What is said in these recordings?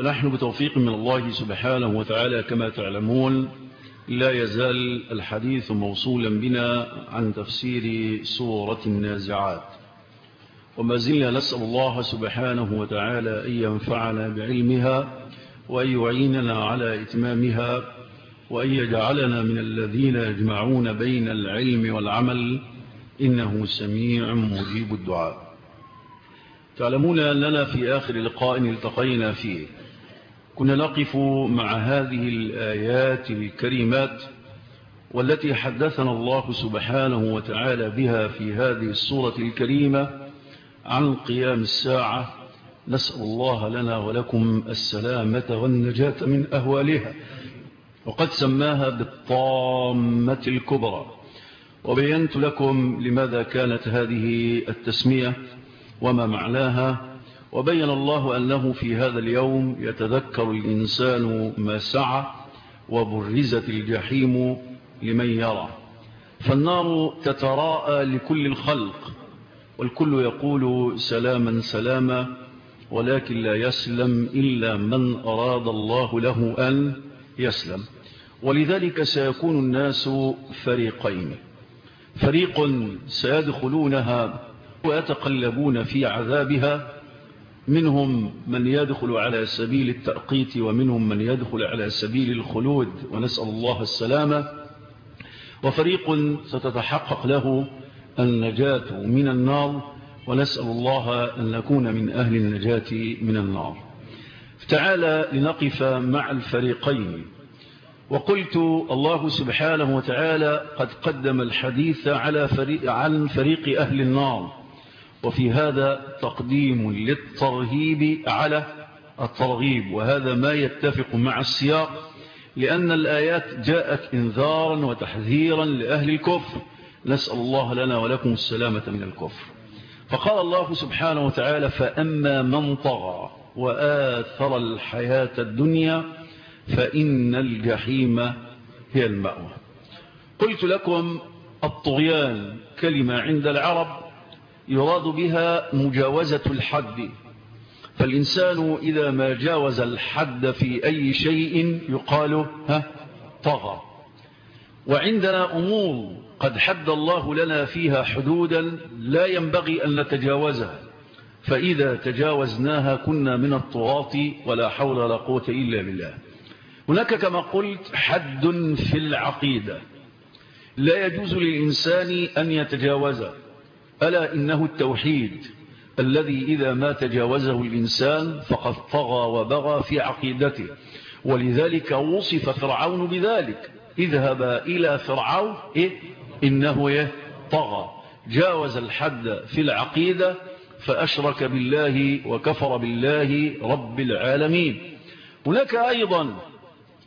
فنحن بتوفيق من الله سبحانه وتعالى كما تعلمون لا يزال الحديث موصولا بنا عن تفسير سورة النازعات. وما زلنا نسأل الله سبحانه وتعالى أن ينفعنا بعلمها وأن يعيننا على إتمامها وأن يجعلنا من الذين يجمعون بين العلم والعمل. إنه سميع مجيب الدعاء. تعلمون أننا في آخر لقاء التقينا فيه. كنا نقف مع هذه الآيات الكريمات والتي حدثنا الله سبحانه وتعالى بها في هذه السورة الكريمة عن قيام الساعة. نسأل الله لنا ولكم السلامة والنجاة من أهوالها. وقد سماها بالطامة الكبرى. وبينت لكم لماذا كانت هذه التسمية وما معناها. وبين الله أنه في هذا اليوم يتذكر الإنسان ما سعى وبرزت الجحيم لمن يرى. فالنار تتراءى لكل الخلق والكل يقول سلاما سلاما ولكن لا يسلم إلا من أراد الله له أن يسلم. ولذلك سيكون الناس فريقين. فريق سيدخلونها ويتقلبون في عذابها منهم من يدخل على سبيل التأقيت ومنهم من يدخل على سبيل الخلود ونسأل الله السلامة. وفريق ستتحقق له النجاة من النار ونسأل الله أن نكون من أهل النجاة من النار. تعالى لنقف مع الفريقين. وقلت الله سبحانه وتعالى قد قدم الحديث على فريق عن فريق أهل النار. وفي هذا تقديم للترهيب على الترغيب وهذا ما يتفق مع السياق لأن الآيات جاءت إنذارا وتحذيرا لأهل الكفر نسأل الله لنا ولكم السلامة من الكفر. فقال الله سبحانه وتعالى فأما من طغى وآثر الحياة الدنيا فإن الجحيم هي المأوى. قلت لكم الطغيان كلمة عند العرب يراد بها مجاوزة الحد. فالإنسان إذا ما جاوز الحد في أي شيء يقال ها طغى. وعندنا أمور قد حد الله لنا فيها حدودا لا ينبغي أن نتجاوزها. فإذا تجاوزناها كنا من الطغاة ولا حول ولا قوة إلا بالله. هناك كما قلت حد في العقيدة. لا يجوز للإنسان أن يتجاوزه ألا إنه التوحيد الذي إذا ما تجاوزه الإنسان فقد طغى وبغى في عقيدته. ولذلك وصف فرعون بذلك. اذهب إلى فرعون إيه؟ إنه إيه؟ طغى. جاوز الحد في العقيدة فأشرك بالله وكفر بالله رب العالمين. هناك أيضا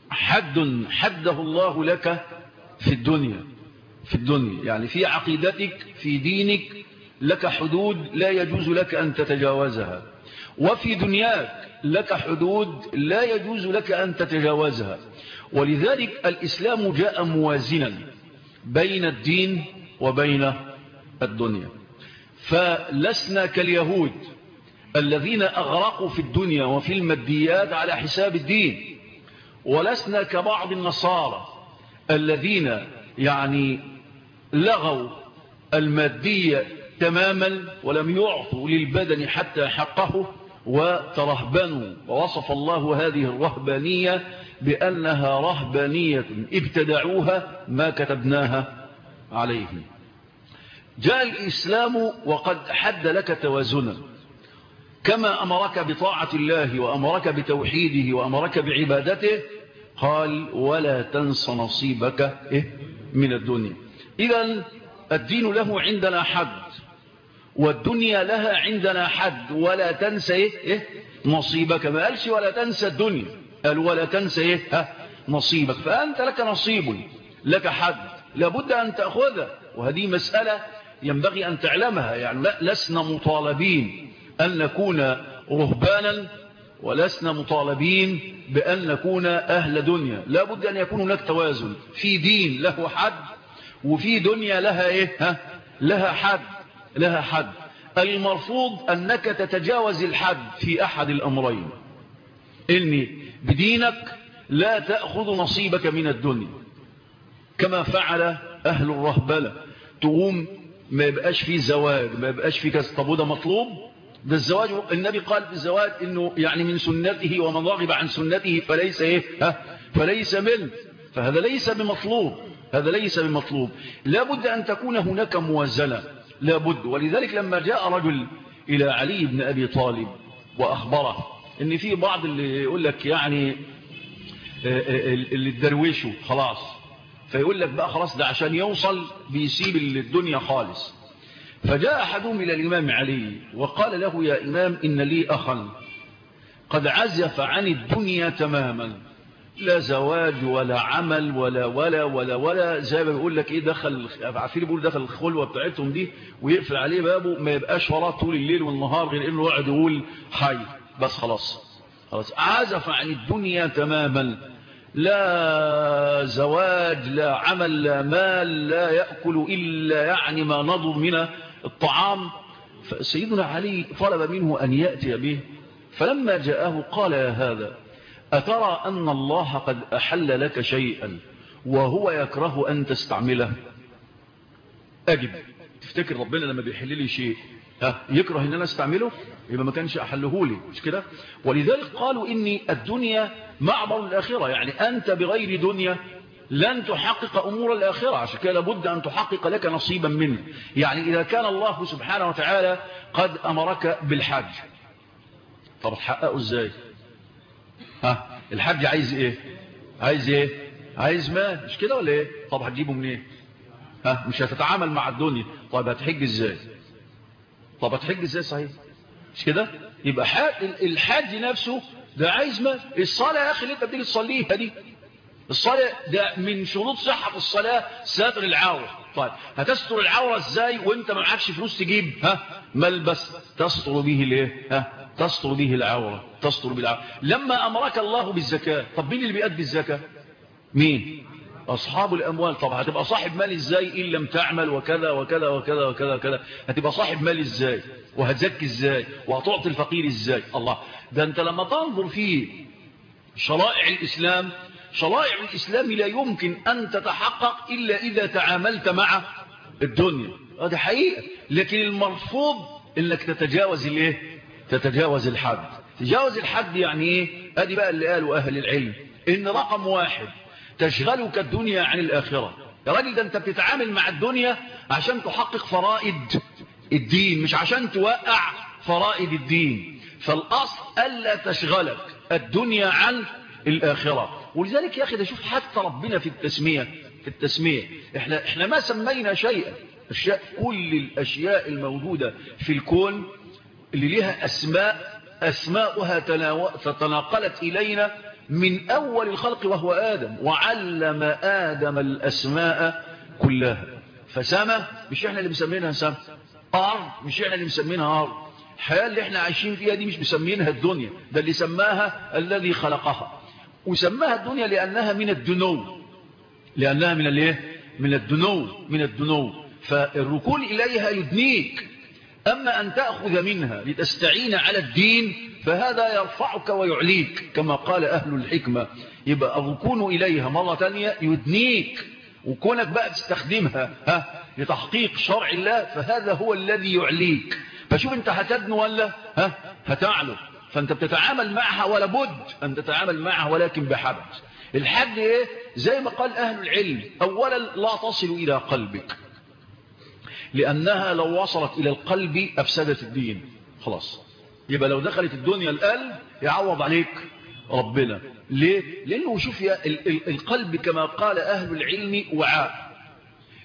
حد حده الله لك في الدنيا. في الدنيا. يعني في عقيدتك في دينك لك حدود لا يجوز لك أن تتجاوزها. وفي دنياك لك حدود لا يجوز لك أن تتجاوزها. ولذلك الإسلام جاء موازنا بين الدين وبين الدنيا. فلسنا كاليهود الذين أغرقوا في الدنيا وفي الماديات على حساب الدين. ولسنا كبعض النصارى الذين يعني لغوا المادية تماما ولم يعطوا للبدن حتى حقه وترهبنوا. ووصف الله هذه الرهبانية بأنها رهبانية ابتدعوها ما كتبناها عليهم. جاء الإسلام وقد حد لك توازنا. كما أمرك بطاعة الله وأمرك بتوحيده وأمرك بعبادته قال ولا تنس نصيبك إيه من الدنيا. إذا الدين له عندنا حد والدنيا لها عندنا حد ولا تنسى إيه, إيه؟ نصيبك. ما قالش ولا تنسى الدنيا قال ولا تنسى إيه؟ ها؟ نصيبك. فأنت لك نصيب لك حد لابد أن تأخذه وهذه مسألة ينبغي أن تعلمها. يعني لسنا مطالبين أن نكون رهبانا ولسنا مطالبين بأن نكون أهل دنيا. لا بد أن يكون هناك توازن. في دين له حد وفي دنيا لها إيه؟ ها؟ لها حد لها حد. المرفوض أنك تتجاوز الحد في أحد الأمرين. إني بدينك لا تأخذ نصيبك من الدنيا. كما فعل أهل الرهبلة. تقوم ما يبقاش فيه زواج ما يبقاش فيه كذا. طب وده مطلوب؟ ده الزواج النبي قال في الزواج إنه يعني من سنته ومن رغب عن سنته فليس إيه؟ ها؟ فليس منه فهذا ليس بمطلوب. هذا ليس بمطلوب. لابد أن تكون هناك موازنة. لابد ولذلك لما جاء رجل إلى علي بن أبي طالب وأخبره إن في بعض اللي يقول لك يعني اللي تدروشه خلاص. فيقول لك بقى خلاص ده عشان يوصل بيسيب الدنيا خالص. فجاء أحدهم إلى الإمام علي وقال له يا إمام إن لي أخا قد عزف عن الدنيا تماما. لا زواج ولا عمل ولا ولا ولا ولا زي ما بيقول لك إيه دخل عارفين بيقول دخل الخلوة بتاعتهم دي ويقفل عليه بابه ما يبقاش وراه طول الليل والنهار غير إنه يقعد يقول حي. بس خلاص. خلاص. عزف عن الدنيا تماما. لا زواج لا عمل لا مال لا يأكل إلا يعني ما نضر من الطعام. فسيدنا علي طلب منه أن يأتي به. فلما جاءه قال يا هذا أترى أن الله قد أحل لك شيئا وهو يكره أن تستعمله؟ أجب. تفتكر ربنا لما بيحل لي شيء ها يكره إن أنا أستعمله؟ يبقى ما كانش أحله لي مش كده؟ ولذلك قالوا إني الدنيا معبر الاخره يعني أنت بغير دنيا لن تحقق أمور الآخرة عشان كده لابد أن تحقق لك نصيبا منه. يعني إذا كان الله سبحانه وتعالى قد أمرك بالحج طب تحققه إزاي؟ ها الحج عايز إيه؟ عايز إيه؟ عايز مال مش كده ولا إيه؟ طب هتجيبه منين؟ إيه؟ ها مش هتتعامل مع الدنيا. طيب هتحج إزاي؟ طب هتحج إزاي؟ صحيح. مش كده؟ يبقى الحج نفسه ده عايز مال الصلاة يا أخي اللي أنت بتيجي تصليها دي. الصلاة ده من شروط صحة الصلاة ستر العوره طيب هتستر العوره إزاي وانت ما معكش فلوس تجيب؟ ها؟ ملبس تستر به الايه؟ ها؟ تستر به العوره تستر بالعوره لما امرك الله بالزكاه طب مين اللي بيأدي الزكاه؟ مين؟ أصحاب الأموال. طب هتبقى صاحب مال إزاي؟ إن لم تعمل وكذا وكذا وكذا وكذا وكذا. هتبقى صاحب مال إزاي؟ وهتزكي إزاي؟ وهتعطي الفقير إزاي؟ الله. ده أنت لما تنظر في شرائع الإسلام شرائع الإسلام لا يمكن أن تتحقق إلا إذا تعاملت مع الدنيا. هذا حقيقة. لكن المرفوض إنك تتجاوز الإيه؟ تتجاوز الحد. تجاوز الحد يعني إيه؟ أدي بقى اللي قالوا أهل العلم. إن رقم واحد تشغلك الدنيا عن الآخرة. يا راجل ده أنت بتتعامل مع الدنيا عشان تحقق فرائد الدين مش عشان توقع فرائد الدين. فالأصل ألا تشغلك الدنيا عن الآخرة. ولذلك يا أخي ده شوف حتى ربنا في التسمية في التسمية إحنا, إحنا ما سمينا شيئا. أشياء كل الأشياء الموجودة في الكون اللي لها أسماء أسماؤها تتناقلت إلينا من أول الخلق وهو آدم وعلم آدم الأسماء كلها. فسما مش إحنا اللي مسمينها سما أرض مش إحنا اللي مسمينها أرض. الحياة اللي إحنا عايشين فيها دي مش مسمينها الدنيا ده اللي سماها الذي خلقها. وسماها الدنيا لأنها من الدنو. لأنها من الإيه؟ من الدنو من الدنو. فالركون إليها يدنيك. أما أن تأخذ منها لتستعين على الدين فهذا يرفعك ويعليك. كما قال أهل الحكمة يبقى الركون إليها مرة تانية يدنيك. وكونك بقى تستخدمها ها لتحقيق شرع الله فهذا هو الذي يعليك. فشوف أنت هتدنو ولا ها؟ هتعلو. فأنت بتتعامل معها ولا بد أن تتعامل معها ولكن بحد الحد إيه؟ زي ما قال أهل العلم اولا لا تصل إلى قلبك. لأنها لو وصلت إلى القلب أفسدت الدين. خلاص. يبقى لو دخلت الدنيا القلب يعوض عليك ربنا. ليه؟ لأنه شوف يا القلب كما قال أهل العلم وعاء.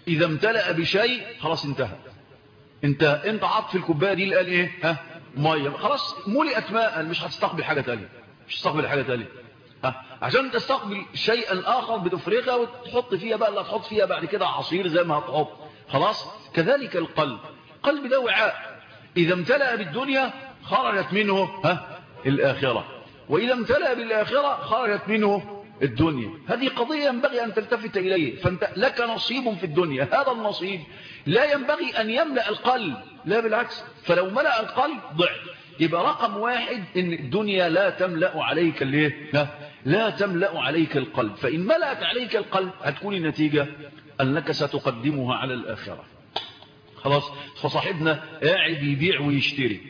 إذا امتلأ بشيء خلاص انتهى. انت انت عطف الكوباية دي الآن إيه؟ ها؟ مية. خلاص ملئت ماء مش هتستقبل حاجة ثانية مش هتستقبل حاجة ثانية عشان تستقبل شيئا آخر بتفرغها وتحط فيها بقى لا تحط فيها بعد كده عصير زي ما هتحط. خلاص؟ كذلك القلب. القلب ده وعاء. إذا امتلأ بالدنيا خرجت منه ها؟ الآخرة. وإذا امتلأ بالآخرة خرجت منه الدنيا. هذه قضية ينبغي أن تلتفت إليه. فأنت لك نصيب في الدنيا. هذا النصيب. لا ينبغي أن يملأ القلب. لا بالعكس. فلو ملأ القلب ضعف. يبقى رقم واحد إن الدنيا لا تملأ عليك الإيه؟ لا, لا تملأ عليك القلب. فإن ملأت عليك القلب هتكون النتيجة أنك ستقدمها على الآخرة. خلاص؟ فصاحبنا قاعد يبيع ويشتري.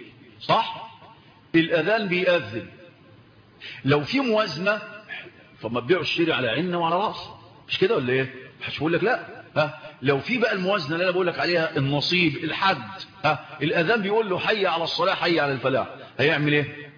صح؟ الأذان بيأذن. لو في موازنة فما تبيعوا الشيري على عيننا وعلى راسنا مش كده ولا إيه؟ مش بقول لك لا. ها؟ لو في بقى الموازنة اللي أنا بقول لك عليها النصيب الحد ها؟ الأذان بيقول له حي على الصلاة حي على الفلاح. هيعمل إيه؟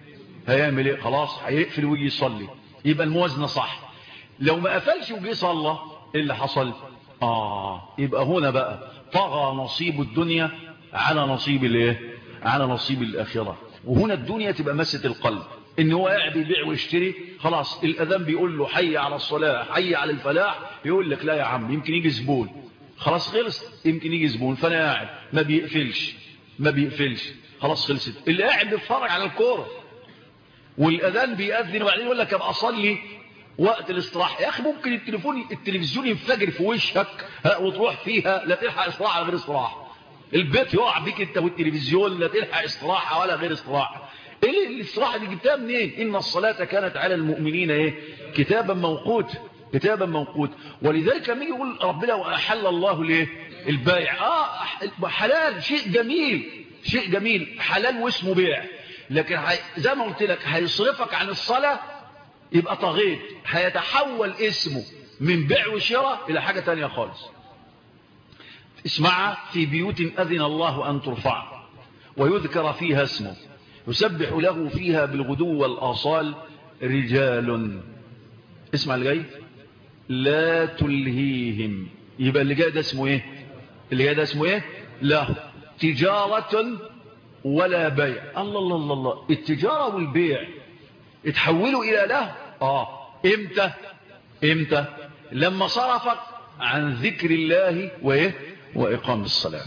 هيعمل إيه؟ خلاص هيقفل ويجي يصلي. يبقى الموازنة صح. لو ما قفلش وجي صلى إيه اللي حصل؟ آه يبقى هنا بقى طغى نصيب الدنيا على نصيب الإيه؟ على نصيب الآخرة. وهنا الدنيا تبقى مسه القلب. ان هو قاعد يبيع ويشتري خلاص الأذان بيقول له حي على الصلاة حي على الفلاح يقول لك لا يا عم يمكن يجي زبون. خلاص خلص يمكن يجي زبون فأنا قاعد ما بيقفلش ما بيقفلش خلاص خلصت. اللي قاعد بيتفرج على الكورة. والأذان بيأذن وبعدين يقول لك أبقى أصلي وقت الاستراحة. يا أخي ممكن التليفون التلفزيون ينفجر في وشك وتروح فيها لا تلحق استراحة غير استراحة. البيت يقع فيك أنت والتلفزيون لا تلحق استراحة ولا غير استراحة. إيه الاستراحه دي جبتها منين؟ إن الصلاة كانت على المؤمنين إيه؟ كتابا موقوت كتابا موقوت. ولذلك لما يجي يقول ربنا وأحل الله ليه؟ البيع. آه حلال شيء جميل شيء جميل. حلال واسمه بيع. لكن زي ما قلت لك هيصرفك عن الصلاة يبقى طغيت هيتحول اسمه من بيع وشراء إلى حاجة تانية خالص. اسمعها في بيوت أذن الله أن ترفع ويذكر فيها اسمه. يسبح له فيها بالغدو والآصال رجال. اسمع اللي جاي. لا تلهيهم. يبقى اللي جاي ده اسمه إيه؟ اللي جاي ده اسمه إيه؟ لا. تجارة ولا بيع. الله الله الله الله. التجارة والبيع اتحولوا إلى له؟ آه. إمتى؟ إمتى؟ لما صرفك عن ذكر الله وإيه؟ وإقام الصلاة.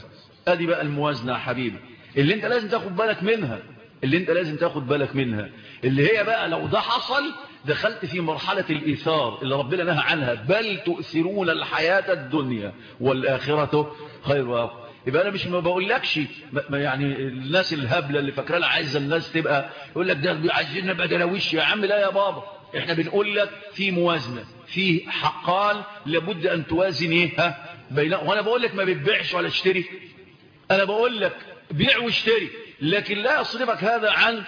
أدي بقى الموازنة يا حبيبي. اللي أنت لازم تاخد بالك منها. اللي انت لازم تاخد بالك منها. اللي هي بقى لو ده حصل دخلت في مرحلة الإيثار اللي ربنا نهى عنها. بل تؤثرون الحياة الدنيا والآخرة. خير وأبقى يبقى أنا مش ما بقولكش يعني الناس الهبلة اللي فاكرانا عايزة الناس تبقى يقول لك ده عايزين نبقى درويش يا عم. لا يا بابا. إحنا بنقول لك في موازنة في حقان لابد أن توازن إيه؟ ها؟ بين وأنا بقول لك ما بتبيعش ولا اشتري. أنا بقول لك بيع واشتري. لكن لا يصرفك هذا عن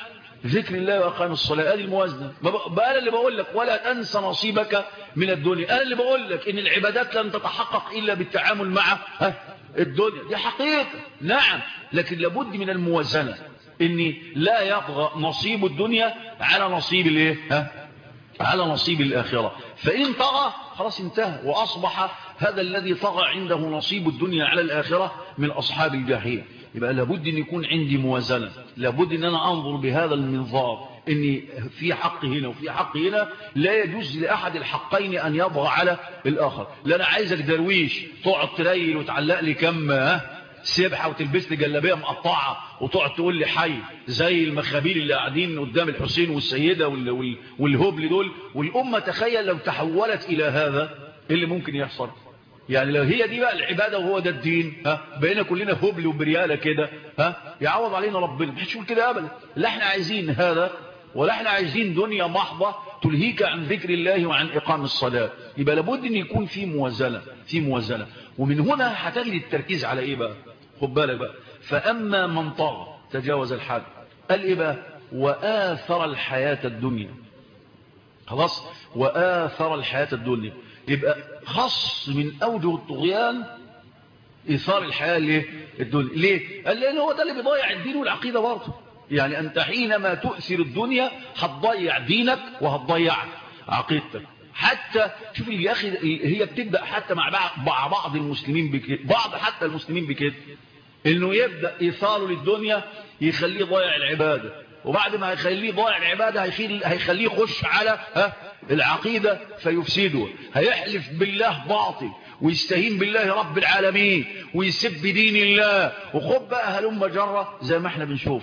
ذكر الله وأقام الصلاة. هذه الموازنة. بقى أنا اللي بقول لك ولا تنسى نصيبك من الدنيا. أنا اللي بقول لك إن العبادات لن تتحقق إلا بالتعامل مع الدنيا. دي حقيقة. نعم. لكن لابد من الموازنة. إن لا يطغى نصيب الدنيا على نصيب الإيه؟ على نصيب الآخرة. فإن طغى خلاص انتهى وأصبح هذا الذي طغى عنده نصيب الدنيا على الآخرة من أصحاب الجحيم يبقى لابد أن يكون عندي موازنة. لابد أن أنا أنظر بهذا المنظار. أن في حق هنا وفي حق هنا لا يجوز لأحد الحقين أن يضغى على الآخر. لا أنا عايزك درويش تقعد تريل وتعلق لي كم سبحة وتلبس لي جلابية مقطعة وتقعد تقول لي حي. زي المخابيل اللي قاعدين قدام الحسين والسيدة وال... وال... والهبل دول. والأمة تخيل لو تحولت إلى هذا إيه اللي ممكن يحصل؟ يعني لو هي دي بقى العبادة وهو ده الدين ها بقينا كلنا هبل وبريالة كده ها يعوض علينا ربنا. مش تقول كده أبدا. لا إحنا عايزين هذا ولا إحنا عايزين دنيا محضة تلهيك عن ذكر الله وعن إقام الصلاة. يبقى لابد إن يكون في موازنة في موازنة. ومن هنا هتجد التركيز على إيه بقى؟ خد بالك بقى. فأما من طغى تجاوز الحد قال إيه بقى؟ وآثر الحياة الدنيا. خلاص؟ وآثر الحياة الدنيا. يبقى خص من أوجه الطغيان إثار الحياة ليه الدنيا. ليه؟ قال لأن هو ده اللي بيضيع الدين والعقيدة برضه. يعني أنت حينما تؤثر الدنيا هتضيع دينك وهتضيع عقيدتك. حتى شوف يا أخي هي بتبدأ حتى مع بعض المسلمين بكده بعض حتى المسلمين بكده. إنه يبدأ إيثاره للدنيا يخليه ضيع العبادة. وبعد ما هيخليه ضيع العبادة هيخليه يخش على ها؟ العقيدة فيفسده هيحلف بالله باطل ويستهين بالله رب العالمين ويسب دين الله. وخب بقى هلم جرة زي ما إحنا بنشوف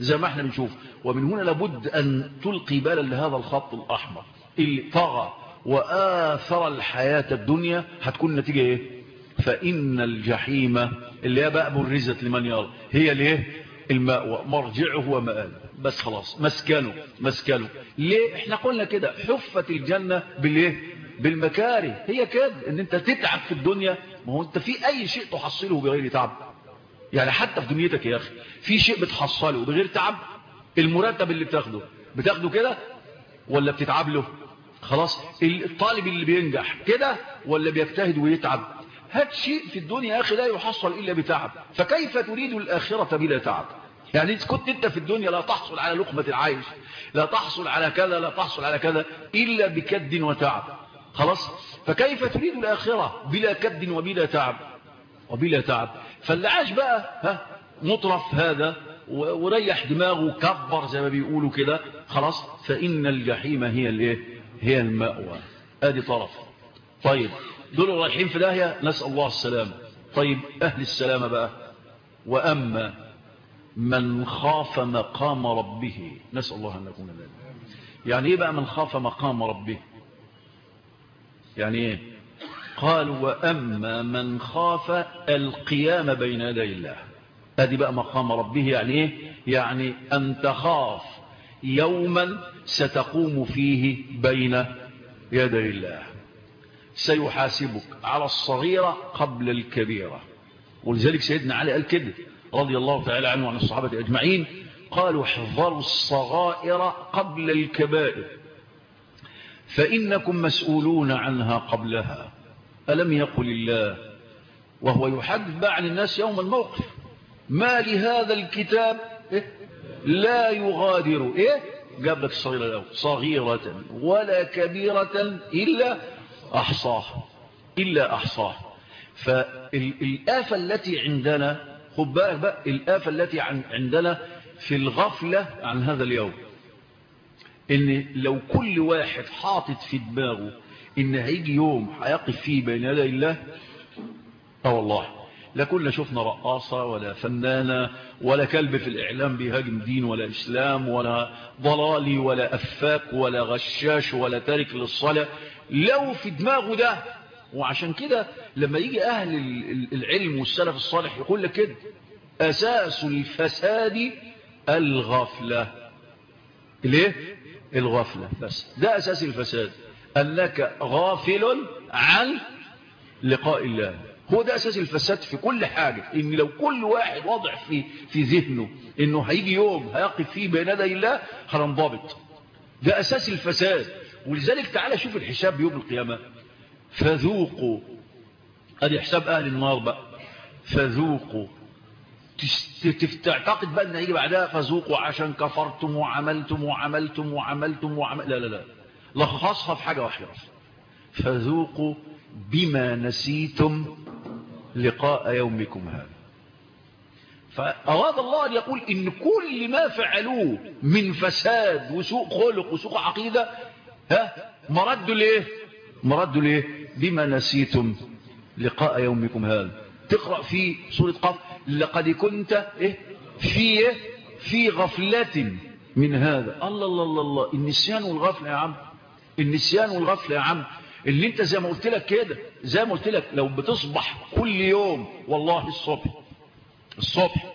زي ما إحنا بنشوف ومن هنا لابد أن تلقي بالا لهذا الخط الأحمر اللي طغى وآثر الحياة الدنيا هتكون نتيجة إيه؟ فإن الجحيم اللي هي بقى برزت لمن يرى هي الايه الماء مرجعه ومآله. بس خلاص مسكنه مسكنه. ليه؟ إحنا قلنا كده حفت الجنة بالإيه؟ بالمكاره. هي كده إن أنت تتعب في الدنيا. ما هو أنت في أي شيء تحصله بغير تعب. يعني حتى في دنيتك يا أخي في شيء بتحصله بغير تعب المرتب اللي بتاخده بتاخده كده ولا بتتعب له؟ خلاص الطالب اللي بينجح كده ولا بيجتهد ويتعب؟ هات شيء في الدنيا يا أخي لا يحصل إلا بتعب. فكيف تريد الآخرة بلا تعب؟ يعني كنت أنت في الدنيا لا تحصل على لقمة العيش لا تحصل على كذا لا تحصل على كذا إلا بكد وتعب. خلاص؟ فكيف تريد الآخرة بلا كد وبلا تعب؟ وبلا تعب. فاللي عاش بقى ها مطرف هذا وريح دماغه كبر زي ما بيقولوا كده. خلاص؟ فإن الجحيم هي الإيه؟ هي المأوى. أدي طرف. طيب. دول رايحين في داهية نسأل الله السلامة. طيب أهل السلامة بقى. وأما من خاف مقام ربه نسأل الله أن نكون ذلك. يعني إيه بقى من خاف مقام ربه؟ يعني إيه؟ قال وأما من خاف القيام بين يدي الله. هذه بقى مقام ربه يعني إيه؟ يعني أن تخاف يوما ستقوم فيه بين يدي الله. سيحاسبك على الصغيرة قبل الكبيرة. ولذلك سيدنا علي قال كده رضي الله تعالى عنه وعن الصحابة أجمعين قالوا احذروا الصغائر قبل الكبائر فإنكم مسؤولون عنها قبلها. ألم يقل الله؟ وهو يحدث عن الناس يوم الموقف. ما لهذا الكتاب؟ إيه؟ لا يغادر. إيه؟ جاب لك الصغيرة الأول. صغيرة ولا كبيرة إلا أحصاه إلا أحصاه. فالآفة التي عندنا خد بالك بقى الآفة التي عندنا في الغفلة عن هذا اليوم إن لو كل واحد حاطط في دماغه إن هيجي يوم هيقف فيه بين يدي الله آه والله لا كنا شفنا رقاصة ولا فنانة ولا كلب في الإعلام بيهاجم دين ولا إسلام ولا ضلالي ولا أفاك ولا غشاش ولا تارك للصلاة. لو في دماغه ده. وعشان كده لما يجي أهل العلم والسلف الصالح يقول لك كده أساس الفساد الغفلة. ليه؟ الغفلة بس. ده أساس الفساد. أنك غافل عن لقاء الله. هو ده أساس الفساد في كل حاجة. إن لو كل واحد وضع في, في ذهنه إنه هيجي يوم هيقف فيه بين يدي الله هننضبط. ده أساس الفساد. ولذلك تعالى شوف الحساب يوم القيامة. فذوقوا ادي حساب أهل النار بقى. فذوقوا تعتقد بقى ان هيجي بعدها فذوقوا عشان كفرتم وعملتم وعملتم وعملتم وعمل لا لا لا. لخصها في حاجة واحدة فذوقوا بما نسيتم لقاء يومكم هذا. فأراد الله أن يقول إن كل ما فعلوه من فساد وسوء خلق وسوء عقيدة ها؟ مرد ليه مرد ليه بما نسيتم لقاء يومكم هذا. تقرأ في سورة قاف لقد كنت إيه؟ في إيه؟ في غفلة من هذا. الله الله الله الله. النسيان والغفلة يا عم. النسيان والغفلة يا عم. اللي انت زي ما قلت لك كده زي ما قلت لك لو بتصبح كل يوم والله الصبح الصبح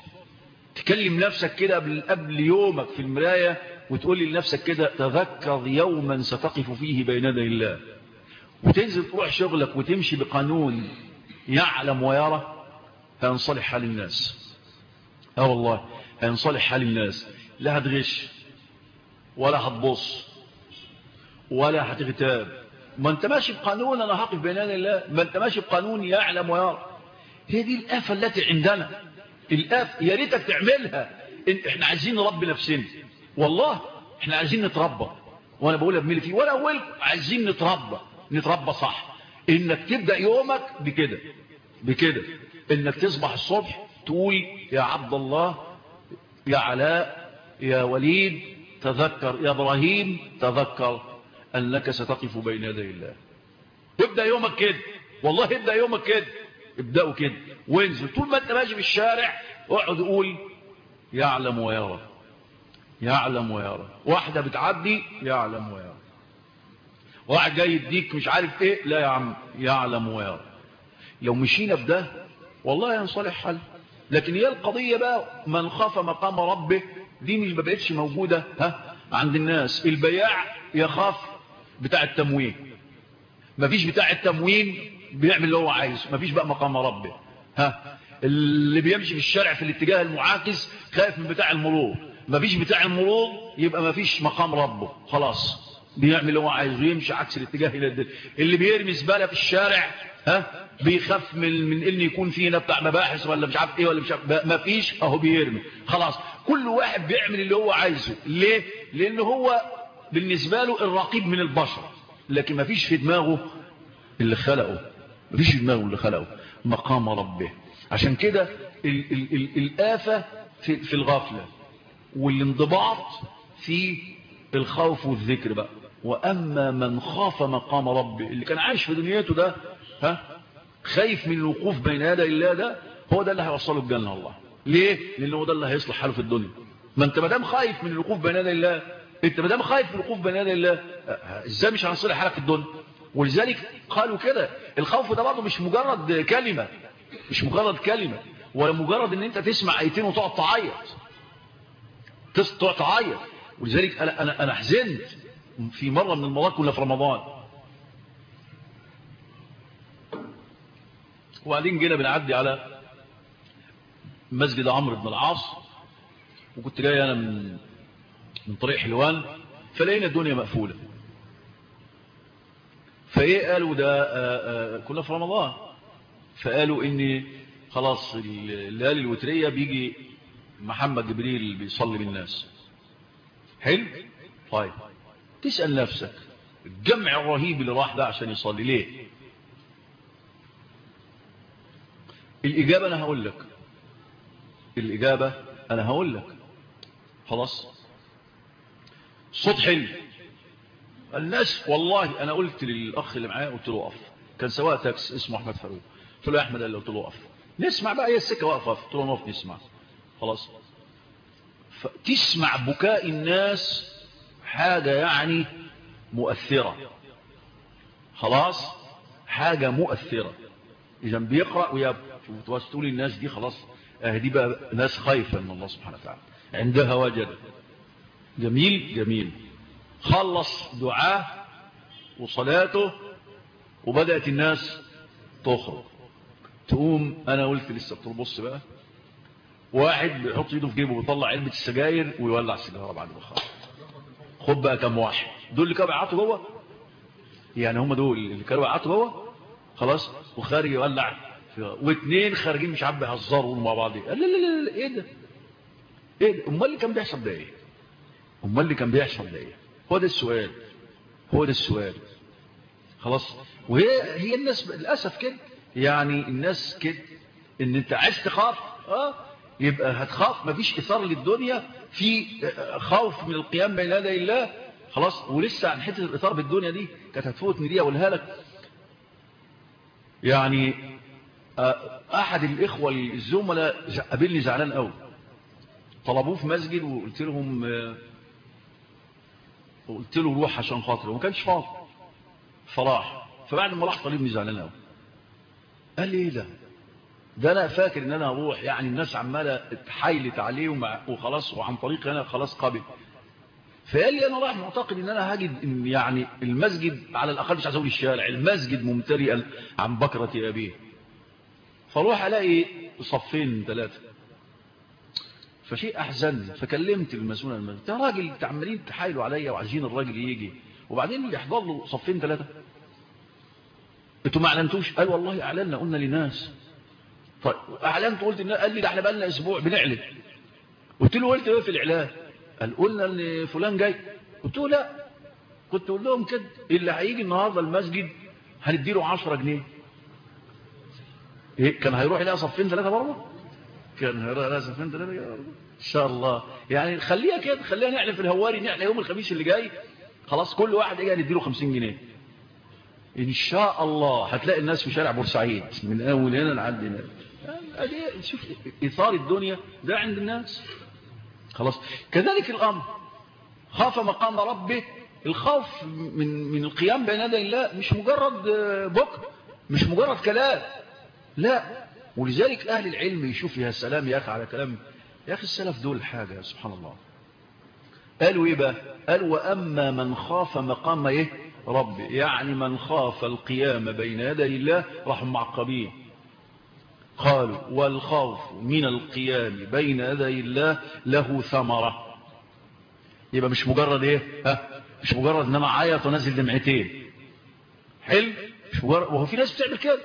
تكلم نفسك كده قبل, قبل يومك في المراية وتقول لي لنفسك كده تذكر يوما ستقف فيه بين يدي الله. وتنزل تروح شغلك وتمشي بقانون يعلم ويرى هينصلح حال الناس. آه والله هينصلح حال الناس. لا هتغش ولا هتبص ولا هتغتاب. ما انت ماشي بقانون أنا هقف بين يدي الله. ما انت ماشي بقانون يعلم ويرى. هي دي الآفة التي عندنا. الآفة يا ريتك تعملها. إحنا عايزين نربي نفسنا. والله إحنا عايزين نتربى. وأنا بقول ابملي فيه ولا أقول عايزين نتربى. نتربى صح. انك تبدأ يومك بكده. بكده. انك تصبح الصبح تقول يا عبد الله يا علاء يا وليد تذكر يا إبراهيم تذكر أنك ستقف بين يدي الله. ابدأ يومك كده. والله ابدأ يومك كده. ابدأوا كده. وانزل. طول ما أنت ماشي في الشارع اقعد قول يعلم ويرى. يعلم ويرى. واحدة بتعدي يعلم ويرى. واحد جاي يديك مش عارف إيه لا يا عم يعلم ويرى. لو مشينا بده والله ينصلح حل لكن هي القضية بقى من خاف مقام ربه دي مش بقتش موجودة ها؟ عند الناس. البياع يخاف بتاع التموين. مفيش بتاع التموين بيعمل اللي هو عايزه. مفيش بقى مقام ربه ها؟ اللي بيمشي في الشارع في الاتجاه المعاكس خايف من بتاع المرور. مفيش بتاع المرور يبقى مفيش مقام ربه. خلاص. بيعمل اللي هو عايزه يمشي عكس الاتجاه إلى الدل. اللي بيرمي زبالة في الشارع ها بيخاف من من ان يكون فينا بتاع مباحث ولا مش عارف إيه ولا مش عارف مفيش أهو بيرمي. خلاص. كل واحد بيعمل اللي هو عايزه. ليه؟ لأن هو بالنسبة له الرقيب من البشر. لكن مفيش في دماغه اللي خلقه. مفيش في دماغه اللي خلقه. مقام ربه. عشان كده ال ال ال الآفة في, في الغفلة. والانضباط في الخوف والذكر بقى. وأما من خاف مقام ربه اللي كان عايش في دنيته ده ها خايف من الوقوف بين يدي الله ده هو ده اللي هيوصله الجنة الله ليه؟ لأنه هو ده اللي هيصلح حاله في الدنيا. ما أنت مدام خايف من الوقوف بين يدي الله أنت مدام خايف من الوقوف بين يدي الله إزاي مش هنصلح حالك في الدنيا؟ ولذلك قالوا كده. الخوف ده برضه مش مجرد كلمة مش مجرد كلمة ولا مجرد إن أنت تسمع آيتين وتقعد تعيط. تعيط. ولذلك أنا أنا أنا حزنت في مرة من المرات كنا في رمضان. وبعدين جينا بنعدي على مسجد عمرو بن العاص. وكنت جاي أنا من من طريق حلوان فلقينا الدنيا مقفولة. فإيه قالوا؟ ده آآ آآ كنا في رمضان. فقالوا ان خلاص الليالي الوترية بيجي محمد جبريل بيصلي بالناس. حلو؟ طيب. تسأل نفسك الجمع الرهيب اللي راح ده عشان يصلي ليه؟ الإجابة أنا هقول لك. الإجابة أنا هقول لك. خلاص؟ صوت حلو. الناس والله أنا قلت للأخ اللي معايا قلت له اقف كان سواق تاكس اسمه أحمد فاروق. قلت له يا أحمد قال له قلت له اقف نسمع بقى هي السكة واقفة. قلت له نسمع. خلاص. فتسمع بكاء الناس حاجة يعني مؤثرة. خلاص؟ حاجة مؤثرة. إذا بيقرأ ويبكي وتقول الناس دي خلاص. دي بقى ناس خايفة من الله سبحانه وتعالى. عندها وجد. جميل؟ جميل. خلص دعاه وصلاته وبدأت الناس تخرج. تقوم أنا قلت لسه بص بقى. واحد بيحط ايده في جيبه ويطلع علبة السجاير ويولع السيجارة بعد خلص خد بقى كام واحد. دول اللي كانوا بيعطوا جوه؟ يعني هم دول اللي كانوا بيعطوا جوه؟ خلاص. وخارج يولع. واثنين خارجين مش عارف بيهزروا مع بعض. لا لا لا, لا إيه ده؟ إيه امال اللي كان بيحصل ده إيه؟ امال اللي كان بيحصل ده إيه؟ هو ده السؤال. هو ده السؤال. خلاص. وهي هي الناس للأسف كده. يعني الناس كده. إن أنت عايز تخاف آه يبقى هتخاف مفيش اثار للدنيا في خوف من القيام بين يدي الله خلاص ولسه عن حتة الاثار بالدنيا دي كانت هتفوتني دي أقولها لك. يعني أحد الإخوة الزملاء قابلني زعلان قوي طلبوه في مسجد وقلت لهم وقلت له روح عشان خاطره وما كانش فاضي. فراح. فبعد ما راح طالبني زعلان قوي قال لي إيه ده؟ ده أنا فاكر إن أنا أروح يعني الناس عمالة اتحايلت عليه وخلاص وعن طريق أنا خلاص قابل. فقال لي أنا رايح معتقد إن أنا هجد إن يعني المسجد على الأقل مش أقول الشارع المسجد ممتلئا عن بكرة أبيه. فاروح ألاقي صفين ثلاثة. فشيء احزنني فكلمت المسؤول عن المسجد. يا راجل عمالين تحايلوا عليا وعايزين الراجل يجي. وبعدين يحضر له صفين ثلاثة. أنتوا ما أعلنتوش؟ قال والله أعلنا قلنا لناس. طيب أعلنت قلت إن قال لي ده إحنا بقى لنا أسبوع بنعلن. قلت له قلت إيه في الإعلان؟ قال قلنا إن فلان جاي. قلت له لا. كنت أقول لهم كده اللي هيجي النهارده المسجد هنديله 10 جنيه. إيه كان هيروح يلاقي صفين ثلاثة برضه؟ كان هيروح يلاقي صفين ثلاثة برضه. إن شاء الله. يعني خليها كده خليها نعلن في الهواري نعلن يوم الخميس اللي جاي. خلاص كل واحد يجي هنديله 50 جنيه. إن شاء الله هتلاقي الناس في شارع بورسعيد من أول هنا لحد هنا. شوف اثار الدنيا ده عند الناس. خلاص. كذلك الأمر. خاف مقام ربه. الخوف من من القيام بين يدي الله مش مجرد بكر مش مجرد كلام. لا. ولذلك أهل العلم يشوف يا سلام يا أخي على كلام. يا أخي السلف دول حاجة سبحان الله. قالوا إيه بقى؟ قالوا وأما من خاف مقام إيه؟ ربه. يعني من خاف القيام بين يدي الله راح معقبين قالوا والخوف من القيام بين يدي الله له ثمرة. يبقى مش مجرد إيه؟ ها؟ مش مجرد إن أنا عيط ونزل دمعتين. حلو؟ مش مجرد وهو في ناس بتعمل كده.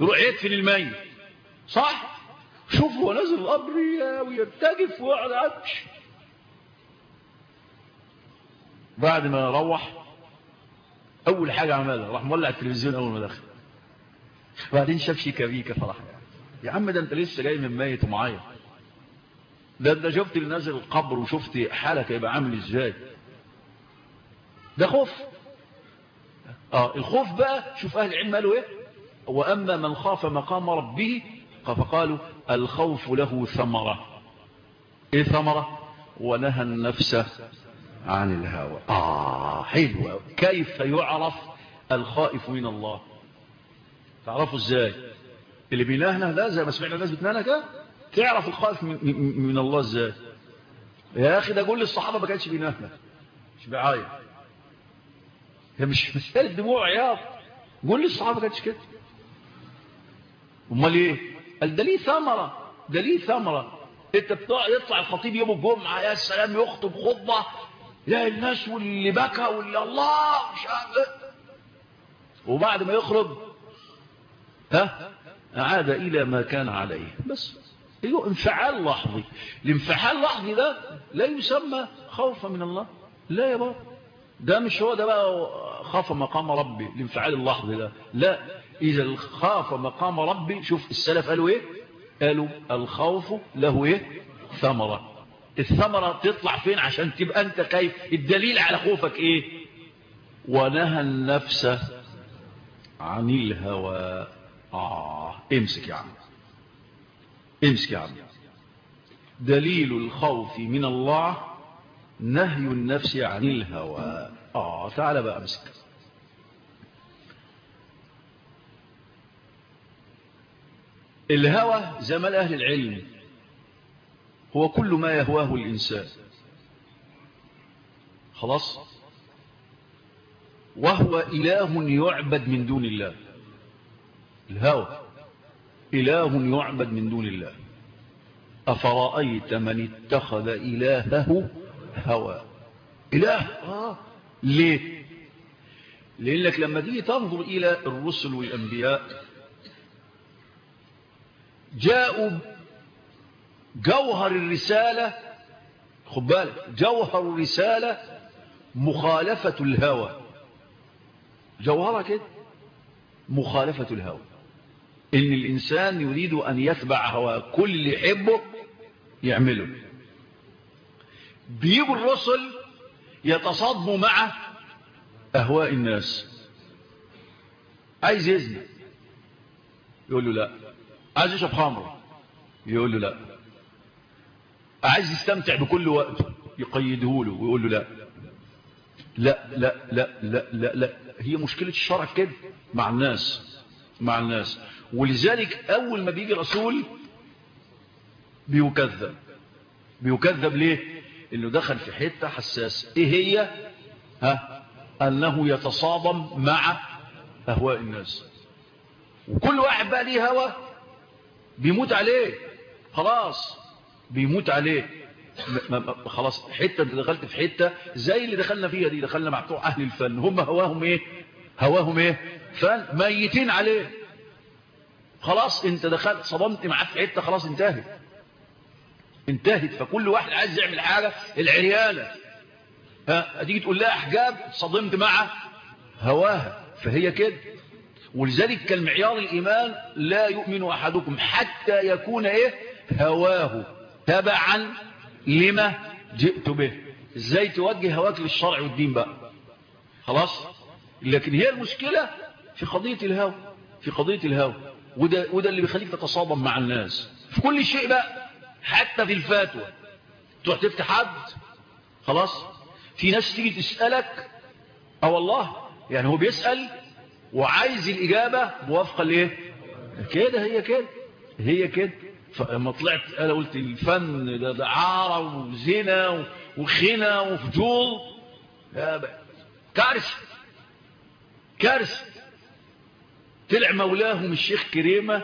يروح يدفن الميت. صح؟ شوف هو نازل القبر ويرتجف ويقعد عطش بعد ما روح أول حاجة عملها راح مولع التلفزيون أول ما دخل. بعدين شاف شيكابيكا فرح يا عم ده انت لسه جاي من ميت ومعايا ده انت شفت اللي نازل القبر وشفت حالك هيبقى عامل إزاي؟ ده خوف. آه الخوف بقى شوف أهل العلم قالوا إيه؟ وأما من خاف مقام ربه فقالوا الخوف له ثمرة. إيه ثمرة؟ ونهى النفس عن الهوى. آه حلو. كيف يعرف الخائف من الله؟ تعرفوا إزاي؟ اللي بينهنه ده زي ما سمعنا الناس بتنهنه كده تعرف الخائف من, الله إزاي؟ يا أخي ده كل الصحابه ما كانش بينهنه. مش بيعيط هي مش مساله دموع عياط. كل الصحابه ما كانش كده. أمال إيه؟ قال ده ليه ثمرة؟ ده ليه ثمرة؟ أنت بتطلع يطلع الخطيب يوم الجمعة يا سلام يخطب خطبة. لا الناس واللي بكى واللي الله مش عارف وبعد ما يخرج ها؟ عاد إلى ما كان عليه. بس إيوه انفعال لحظي. الانفعال اللحظي ده لا يسمى خوفا من الله. لا يا بابا. ده مش هو ده بقى خاف مقام ربي. الانفعال اللحظي ده. لا. إذا خاف مقام ربي شوف السلف قالوا إيه؟ قالوا الخوف له إيه؟ ثمرة. الثمرة تطلع فين؟ عشان تبقى أنت كيف؟ الدليل على خوفك إيه؟ ونهى النفس عن الهوى. آه امسك يا عم امسك يا عم دليل الخوف من الله نهي النفس عن الهوى. آه تعال بقى امسك. الهوى زي ما أهل العلم هو كل ما يهواه الإنسان. خلاص؟ وهو إله يعبد من دون الله. الهوى. إله يعبد من دون الله. أفرأيت من اتخذ إلهه هوى؟ إله. آه. ليه؟ لأنك لما تيجي تنظر إلى الرسل والأنبياء جاءوا جوهر الرسالة خد بالك جوهر الرسالة مخالفة الهوى. جوهرها كده مخالفة الهوى. إن الإنسان يريد أن يتبع هواه كل اللي يحبه يعمله. بيجوا الرسل يتصادموا مع أهواء الناس. عايز يزني يقول له لا. عايز يشرب خمر يقول له لا. عايز يستمتع بكل وقت. يقيده له. ويقول له لا. لا لا لا لا لا, لا. هي مشكلة الشرع كده مع الناس. مع الناس. ولذلك أول ما بيجي رسول بيكذب. بيكذب ليه؟ إنه دخل في حتة حساسة. إيه هي؟ ها؟ أنه يتصادم مع أهواء الناس. وكل واحد بقى ليه هوى بيموت عليه. خلاص. بيموت عليه. خلاص حتة أنت دخلت في حتة زي اللي دخلنا فيها دي. دخلنا مع بتوع أهل الفن. هم هواهم إيه؟ هواهم إيه؟ فن ميتين عليه. خلاص انت دخلت صدمت معاه في حتة خلاص انتهت. انتهت. فكل واحد عايز يعمل حاجة العريانة ها هتيجي تقول لها حجاب صدمت مع هواها. فهي كده. ولذلك كالمعيار الإيمان لا يؤمن أحدكم حتى يكون إيه؟ هواه. تبعا لما جئت به. إزاي توجه هواك للشرع والدين بقى؟ خلاص. لكن هي المشكلة في قضية الهوى في قضية الهوى وده, وده اللي بيخليك تتصادم مع الناس. في كل شيء بقى حتى في الفتوى. تروح تفتح حد خلاص؟ في ناس تيجي تسألك آه والله يعني هو بيسأل وعايز الإجابة موافقة ليه كده هي كده هي كده. فلما طلعت أنا قلت الفن ده دعارة وزنا وخنا وفجور كارثة. كارثة. طلع مولاهم الشيخ كريمة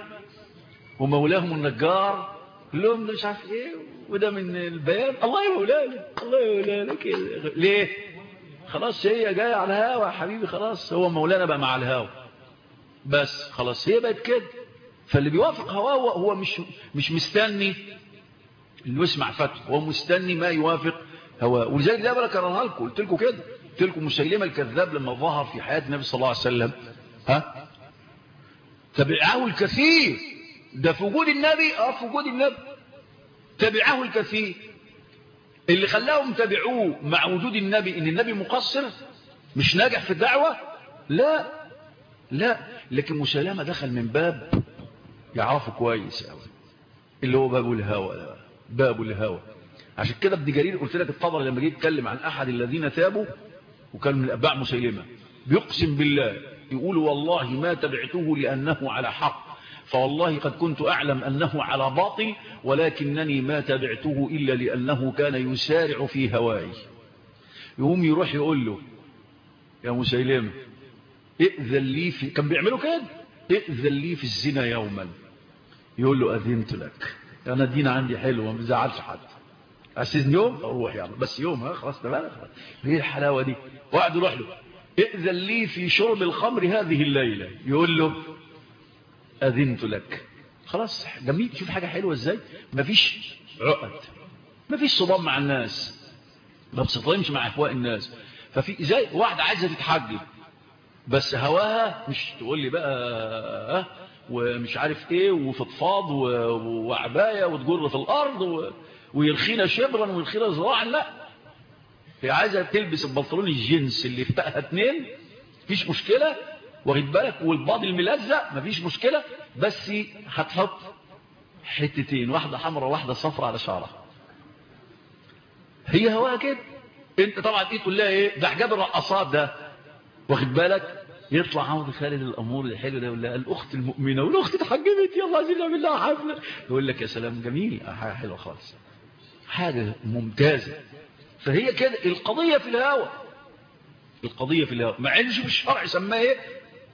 ومولاهم النجار. لهم مش عارف إيه وده من البيان. الله يا مولانا الله كده ليه؟ خلاص هي جاية على الهوا يا حبيبي خلاص هو مولانا بقى مع الهوا. بس خلاص هي بقت كده. فاللي بيوافق هواه هو مش مش مستني إنه يسمع فتوى هو مستني ما يوافق هواه ولذلك ده بقى كررها لكم قلت لكم كده قلت لكم مسيلمة الكذاب لما ظهر في حياة النبي صلى الله عليه وسلم ها؟ تبعه الكثير. ده في وجود النبي آه في وجود النبي. تبعه الكثير. اللي خلاهم تبعوه مع وجود النبي إن النبي مقصر مش ناجح في الدعوة؟ لا. لا. لكن مسلمة دخل من باب يعرفه كويس قوي اللي هو باب الهوى باب الهوى. عشان كده ابن جرير قلت لك الطبري لما جه يتكلم عن أحد الذين تابوا وكان من اتباع مسيلمة. بيقسم بالله. يقول والله ما تبعته لأنه على حق. فوالله قد كنت أعلم أنه على باطل ولكنني ما تبعته إلا لأنه كان يسارع في هواي يقوم يروح يقول له يا مسيلمة ائذن لي في كان بيعملوا كده؟ ائذن لي في الزنا يوما. يقول له أذنت لك. أنا الدين عندي حلو ما بزعلش حد. أسيزن يوم؟ أروح يعني بس يوم ها خلاص تمام ليه الحلاوة دي؟ واحد يروح له. ائذن لي في شرب الخمر هذه الليلة. يقول له أذنت لك. خلاص جميل. شوف حاجة حلوة إزاي. مفيش عقد مفيش صدام مع الناس. ما بتصطدمش مع أهواء الناس. ففي زي واحدة عايزة تتحجب بس هواها مش تقول لي بقى آه ومش عارف إيه وفضفاض وعباية وتجر في الأرض. ويرخينا شبرا ويرخينا ذراعا لا. هي عايزة تلبس البنطلون الجنس اللي فتقها اتنين. مفيش مشكلة. واخد بالك؟ والباض الملزق مفيش مشكلة. بس هتحط حتتين واحدة حمراء واحدة صفراء على شعرها. هي هواها كده. انت طبعا إيه تقول لها إيه؟ ده حجاب الرقصات ده. واخد بالك؟ يطلع عمرو خالد الأمور الحلو ده يقول لها الأخت المؤمنة والأخت اتحجبت. يلا عايزين نعمل لها حفلة. يقول لك يا سلام جميل. حاجة حلوة خالص. حاجة ممتازة. فهي كده القضية في الهوى. القضية في الهوى. مع إن شوف الشرع سماه إيه؟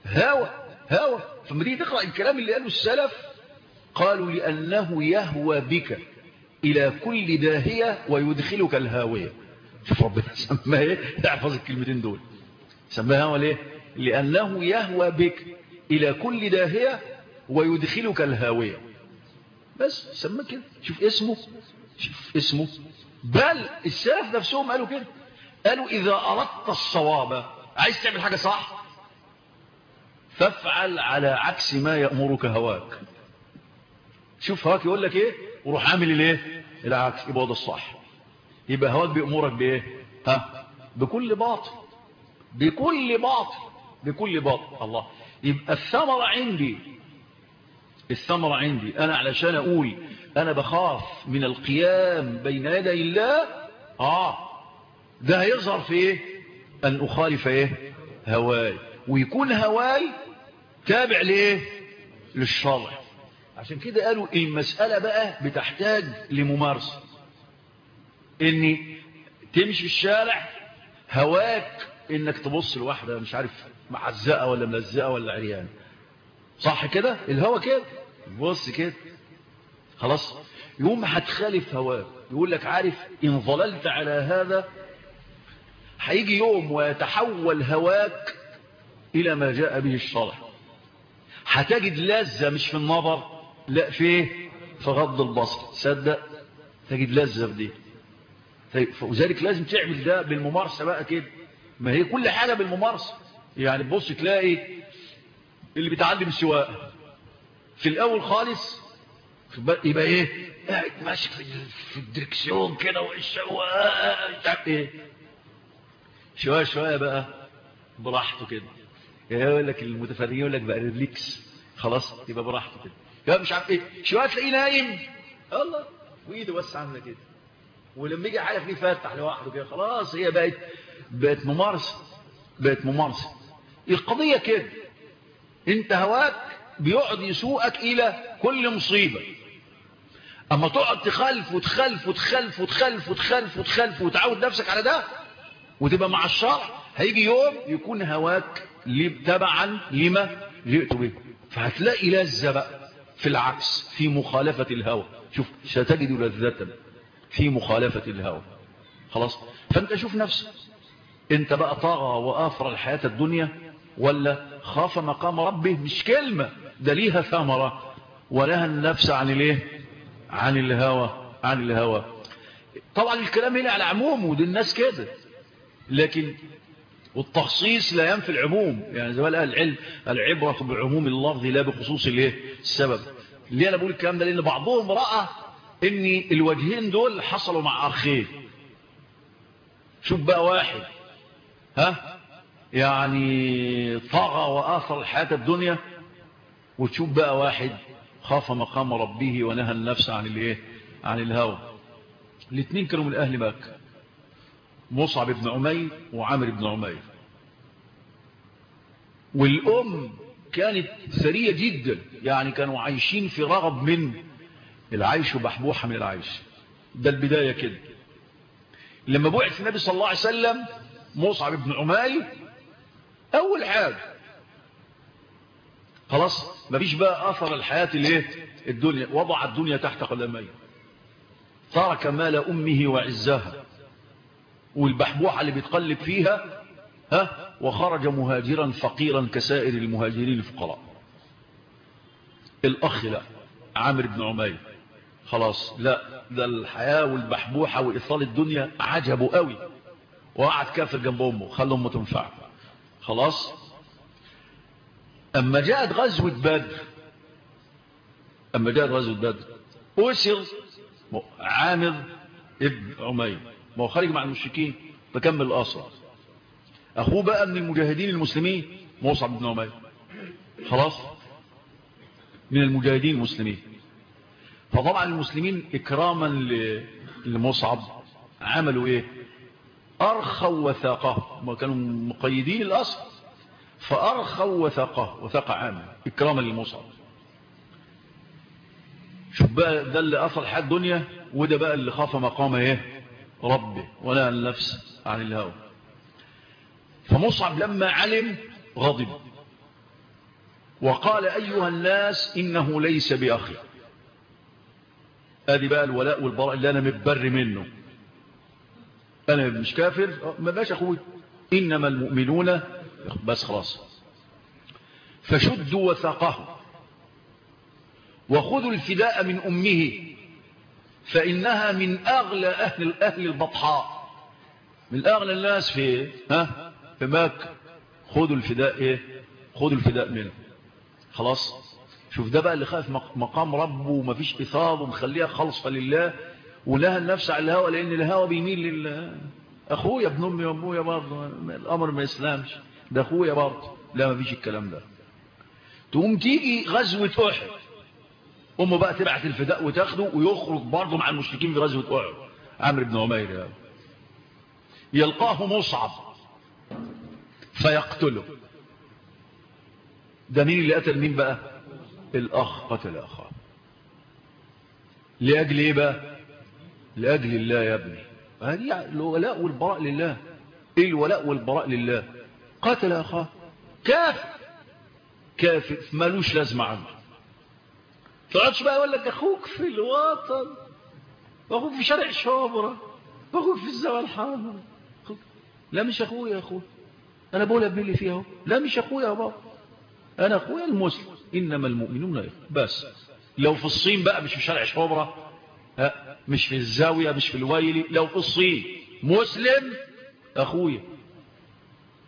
هوى. هوى. فما تيجي تقرأ الكلام اللي قاله السلف؟ قالوا لأنه يهوى بك إلى كل داهية ويدخلك الهاوية. شوف ربنا سماه إيه؟ احفظ الكلمتين دول. سماه هوى ليه؟ لأنه يهوى بك إلى كل داهية ويدخلك الهاوية. بس سماه كده. شوف اسمه. شوف اسمه. بل السلف نفسهم قالوا كده. قالوا إذا أردت الصواب عايز تعمل حاجة صح؟ فافعل على عكس ما يأمرك هواك. شوف هواك يقول لك إيه؟ وروح عامل الإيه؟ العكس يبقى ده الصح. يبقى هواك بيأمرك بإيه؟ ها؟ بكل باطل. بكل باطل. بكل باطل. الله. يبقى الثمرة عندي الثمرة عندي. أنا علشان أقول أنا بخاف من القيام بين يدي الله آه ده هيظهر في إيه؟ أن أخالف إيه؟ هواي. ويكون هواي تابع لإيه؟ للشرع عشان كده قالوا المسألة بقى بتحتاج لممارسة. إني تمشي في الشارع هواك إنك تبص لواحدة مش عارف معزقة ولا ملزقة ولا عريان صح كده؟ الهوا كده؟ بص كده. خلاص. يوم هتخالف هواك يقول لك عارف إن ظللت على هذا هيجي يوم ويتحول هواك إلى ما جاء به الشرع هتجد لذة مش في النظر لا في في غض البصر. تصدق؟ تجد لذة في دي. وذلك لازم تعمل ده بالممارسة بقى كده. ما هي كل حاجة بالممارسة. يعني بص تلاقي اللي بيتعلم السواقة في الأول خالص يبقى إيه؟ قاعد ماشي في الدركسيون كده والشواء إيه؟ شوية شوية بقى براحته كده. يقول لك المتفرجين يقول لك بقى ريليكس خلاص يبقى براحته كده. يبقى مش عارف إيه. شوية تلاقيه نايم. الله وإيده بس عاملة كده. ولما يجي حاجة فيه فاتح لوحده كده خلاص هي بقت بقت ممارسة. بقت ممارسة. القضية كده. انت هواك بيقعد يسوقك إلى كل مصيبة. أما تقعد تخلف وتخلف وتخلف وتخلف وتخلف وتخلف وتعود نفسك على ده وتبقى مع الشرع هيجي يوم يكون هواك تبعا لما جئت به. فهتلاقي لذة بقى في العكس في مخالفة الهوى. شوف ستجد لذة في مخالفة الهوى. خلاص؟ فأنت شوف نفسك. أنت بقى طاغى وآفر الحياة الدنيا ولا خاف مقام ربه مش كلمة ده ليها ثمرة. ونهى النفس عن الايه؟ عن الهوى عن الهوى. طبعا الكلام هنا على عموم ودي الناس كده. لكن والتخصيص لا ينفي العموم. يعني زي ما قال العلم العبرة بعموم اللفظ لا بخصوص الايه؟ السبب. ليه أنا بقول الكلام ده؟ لأن بعضهم رأى إن الوجهين دول حصلوا مع اخين شوف بقى واحد. ها؟ يعني طغى وآثر الحياة الدنيا. وتشوف بقى واحد خاف مقام ربه ونهى النفس عن الايه؟ عن الهوى. الاثنين كانوا من أهل مكة. مصعب بن عمير وعامر بن عمير. والأم كانت ثرية جدا. يعني كانوا عايشين في رغب من العيش وبحبوحة من العيش. ده البداية كده. لما بعث النبي صلى الله عليه وسلم مصعب بن عمير أول حاجة. خلاص مفيش بقى أثر الحياة الايه الدنيا وضع الدنيا تحت قدميه. ترك مال أمه وعزها. والبحبوحة اللي بيتقلب فيها ها؟ وخرج مهاجرا فقيرا كسائر المهاجرين الفقراء. الأخ لا عامر بن عمير. خلاص لا ده الحياة والبحبوحة وإطلال الدنيا عجبه قوي. وقعد كافر جنب أمه خلى أمه تنفع خلاص؟ أما جاءت غزوة بدر أما جاءت غزوة بدر أسر عامر ابن عمير ما هو خارج مع المشركين فكمل الأصل. أخوه بقى من المجاهدين المسلمين مصعب بن عمير. خلاص؟ من المجاهدين المسلمين. فطبعا المسلمين إكراما لمصعب عملوا إيه؟ أرخوا وثاقه. ما كانوا مقيدين الأصل. فأرخوا وثاقه. وثاق عامل إكراما لمصعب شوف بقى ده اللي أصل حياة الدنيا وده بقى اللي خاف مقامه إيه؟ ربه. ولا النفس عن الهوى. فمصعب لما علم غضب. وقال أيها الناس إنه ليس بأخي. أدي بقى الولاء والبراء اللي أنا متبر منه. أنا مش كافر ما باش أخوي. إنما المؤمنون بس خلاص. فشدوا وثاقه وخذوا الفداء من أمه فإنها من أغلى أهل أهل البطحاء. من أغلى الناس في ها في مكة. خذوا الفداء إيه؟ خذوا الفداء منه. خلاص؟ شوف ده بقى اللي خاف مقام ربه ومفيش إثار ومخليها خالصة لله. ونهى النفس على الهوى لأن الهوى بيميل لله أخويا ابن أمي وأبويا برضه الأمر ما يسلمش. ده أخويا برضه. لا مفيش الكلام ده. تقوم تيجي غزوة أحد. امه بقى تبعت الفداء وتاخده ويخرج برضه مع المشركين في غزوة أحد. عمرو بن عمير يعني. يلقاه مصعب فيقتله. ده مين اللي قتل؟ مين بقى؟ الأخ قتل أخاه. لأجل إيه بقى؟ لأجل الله يا ابني. هذه الولاء والبراء لله. إيه الولاء والبراء لله. قتل أخاه. كافر. كافر. مالوش لازمة عنده تقعدش بقى يقول لك أخوك في الوطن واخوك في شارع شبرا واخوك في الزاويه الحمراء لا مش أخويا يا أخويا. أنا بقول ابني اللي فيها لا مش أخويا يا بابا. أنا أخويا المسلم. إنما المؤمنون بس. لو في الصين بقى مش في شارع شبرا مش في الزاوية مش في الويلي. لو في الصين. مسلم؟ أخويا.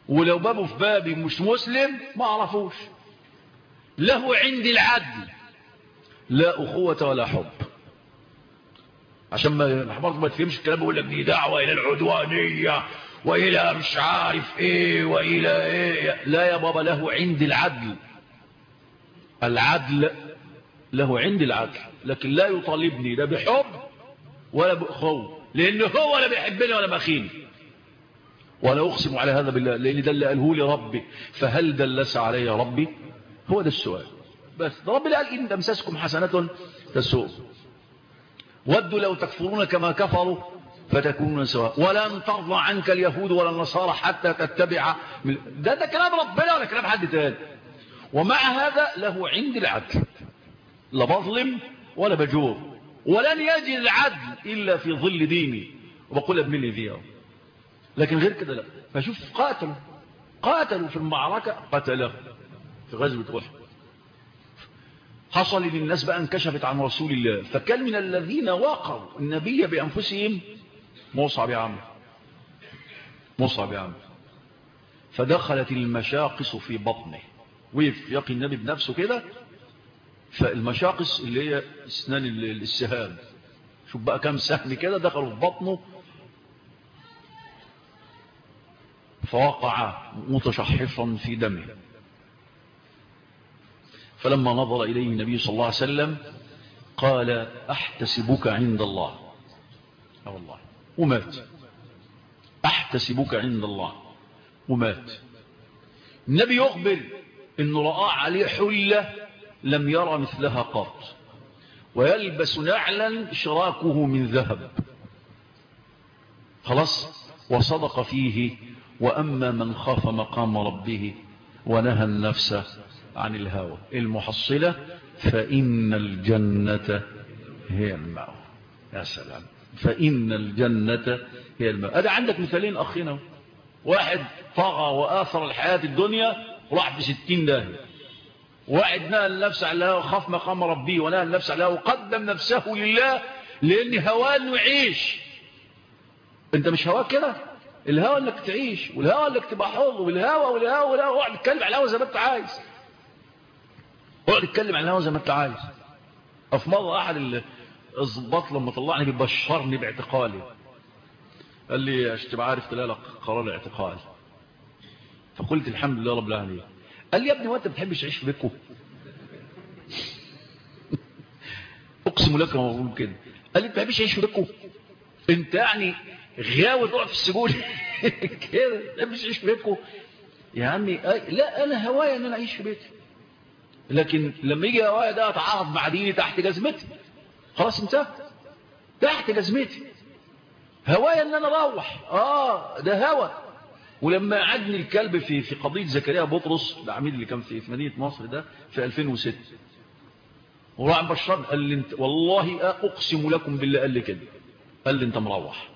ولو بابه في بابي مش مسلم ما أعرفوش. له عندي العدل. لا أخوة ولا حب. عشان ما الحمار ما تفهمش الكلام بيقول لك دي دعوة إلى العدوانية وإلى مش عارف إيه وإلى إيه. لا يا بابا له عندي العدل. العدل له عندي العدل لكن لا يطالبني. لا بحب. ولا بأخوة لأنه هو لا بيحبني ولا بأخيني ولا أقسم على هذا بالله لأن اللي قاله لي ربي فهل دلس علي ربي؟ هو ده السؤال. بس ده ربنا قال إن أمسسكم حسنة تسوء. ودوا لو تكفرون كما كفروا فتكونون سواء. ولن ترضى عنك اليهود ولا النصارى حتى تتبع ده ده كلام ربنا ولا كلام حد تاني. ومع هذا له عند العدل لا بظلم ولا بجور. ولن يجد العدل إلا في ظل ديني. وبقول ابن فيها. لكن غير كده لا. فشوف قاتلوا. قاتلوا في المعركة. قتله في غزوة أحد. حصل للناس بقى انكشفت عن رسول الله. فكان من الذين وقعوا النبي بأنفسهم مصعب عم مصعب عم فدخلت المشاقص في بطنه. وقف يقي النبي بنفسه كده. فالمشاقص اللي هي اسنان السهام. شوف بقى كم سهم كده دخلوا في بطنه. فوقع متشحفا في دمه. فلما نظر إليه النبي صلى الله عليه وسلم قال أحتسبك عند الله. أو الله ومات. أحتسبك عند الله. ومات. النبي يخبر أنه رأى عليه حلة لم يرى مثلها قط. ويلبس نعلا شراكه من ذهب. خلاص وصدق فيه وأما من خاف مقام ربه ونهى النفس عن الهوى. المحصلة فإن الجنة هي المأوى. يا سلام. فإن الجنة هي المأوى. هذا عندك مثالين أخينا واحد طغى وآثر الحياة الدنيا وراح في ستين داهية. واحد النفس على الهوى وخاف مقام ربه ونهى النفس على الهوى وقدم نفسه لله لأن هواه إنه يعيش. أنت مش هواك كده؟ الهوى إنك تعيش والهوى إنك تبقى حر والهوى والهوى والهوى. أقعد أتكلم على الهوى زي ما أنت عايز. أقعد أتكلم عن الهوى زي ما أنت عايز. في مرة أحد الضباط لما طلعني بيبشرني باعتقالي. قال لي عشان تبقى عارف تلاقي لك قرار الاعتقال. فقلت الحمد لله رب العالمين. قال لي يا ابني وانت بتحبش تعيش في بيتكم؟ اقسم لك ما بقول كده. قال لي انت بتحبش تعيش في بيتكم؟ انت يعني غاوي تقعد في السجون. كده ما بتحبش تعيش في بيتكم؟ يا عمي لا أنا هوايا إن أنا أعيش في بيتي. لكن لما يجي هوايا ده اتعارض مع ديني تحت جزمتي. خلاص انتهى. تحت جزمتي. هوايا إن أنا أروح. آه ده هوى ولما عدني الكلب في في قضية زكريا بطرس العميد اللي كان في مدينة مصر ده في 2006 وراح بشار قال لي انت والله أقسم لكم بالله قال لي كده. قال لي انت مروح.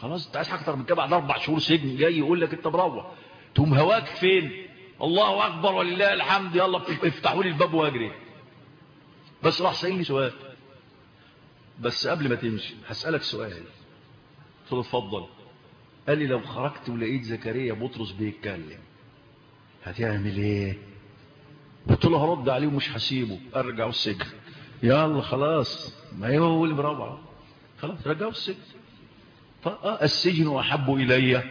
خلاص انت عايز حاجة أكتر من كده بعد أربع شهور سجن جاي يقول لك انت مروح. تقوم هواك فين؟ الله أكبر ولله الحمد يلا افتحوا لي الباب وأجري. بس راح سألني سؤال. بس قبل ما تمشي هسألك سؤال. قلت له اتفضل. قال لي لو خرجت ولقيت زكريا بطرس بيتكلم هتعمل إيه؟ قلت له هرد عليه ومش هسيبه ارجعه السجن يلا خلاص ما هو اللي مروع خلاص رجعه السجن السجن أحب إلي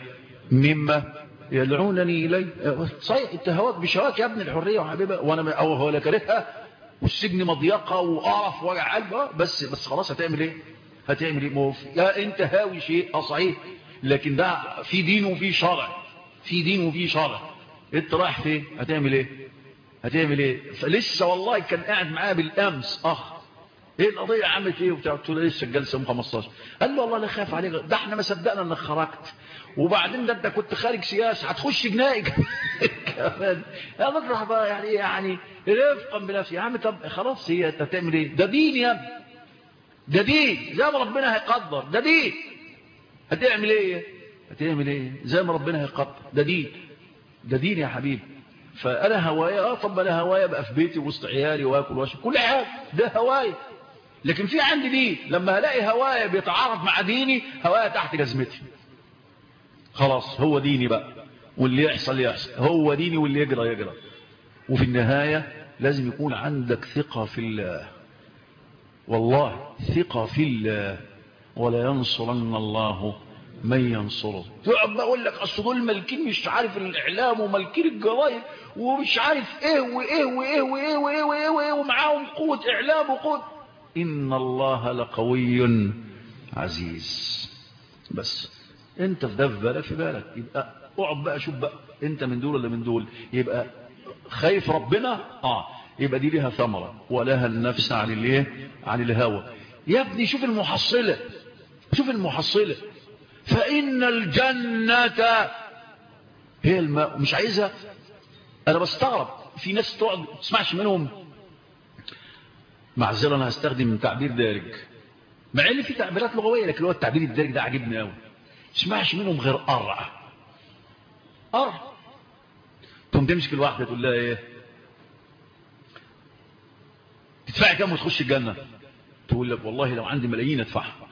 مما يدعونني إليه. صحيح أنت هواك بشواك يا ابن الحرية وحبيبة وأنا أو هو لا كارهها والسجن مضيقة وقرف وجع قلب آه، بس بس خلاص هتعمل إيه؟ هتعمل إيه؟ يا أنت هاوي شيء آه صحيح. لكن ده في دين وفي شرع. في دين وفي شرع. انت رايح فين؟ هتعمل إيه؟ هتعمل إيه؟ فلسه والله كان قاعد معاه بالامس. اخ إيه القضية عملت إيه وبتاع؟ قلت له لسه الجلسة يوم 15 قال له والله لا خاف عليك. ده إحنا ما صدقنا انك خرجت. وبعدين ده انت كنت خارج سياسة. هتخش جنائي كمان. يا مطرح بقى يعني يعني رفقا بنفسي. يا عم طب خلاص هي انت هتعمل إيه؟ ده دين يا ابني. ده دين. زي ما ربنا هيقدر. ده دين. هتعمل إيه؟ هتعمل إيه؟ زي ما ربنا هيقدر ده دين. ده دين يا حبيبي. فأنا هوايا آه طب أنا هوايا بقى في بيتي وسط عيالي وآكل وأشرب. كل حاجة. ده هوايا. لكن في عندي دين. لما الاقي هوايا بيتعارض مع ديني هوايا تحت جزمتي. خلاص هو ديني بقى. واللي يحصل يحصل. هو ديني واللي يجرى يجرى. وفي النهاية لازم يكون عندك ثقة في الله. والله ثقة في الله. ولا ينصرن الله من ينصره. تقعد بقول لك أصل دول مالكين مش عارف الإعلام ومالكين الجرايد ومش عارف إيه وإيه وإيه وإيه وإيه وإيه, وإيه ومعاهم قوة إعلام وقوة. إن الله لقوي عزيز. بس أنت في ده في بالك في بالك. يبقى اقعد بقى شوف بقى أنت من دول ولا من دول؟ يبقى خايف ربنا؟ آه. يبقى دي لها ثمرة ولها النفس عن الإيه؟ عن الهوى. يا ابني شوف المحصلة. شوف المحصلة. فإن الجنة هي الماء مش عايزها؟ أنا بستغرب. في ناس تقعد تسمعش منهم. معذرة أنا هستخدم تعبير دارج. مع إن في تعبيرات لغوية لكن هو التعبير الدارج ده عجبني قوي تسمعش منهم غير قرع قرع تقوم تمسك الواحدة تقول لها إيه؟ تدفعي كام وتخش الجنة؟ تقول لك والله لو عندي ملايين أدفعها.